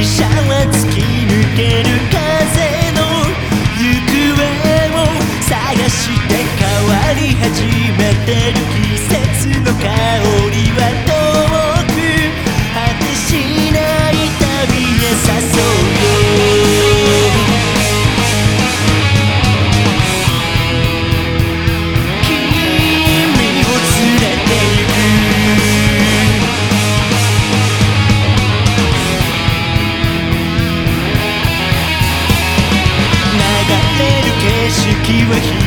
は突き抜ける風の行方を探して変わり始めてる季節の香りは時は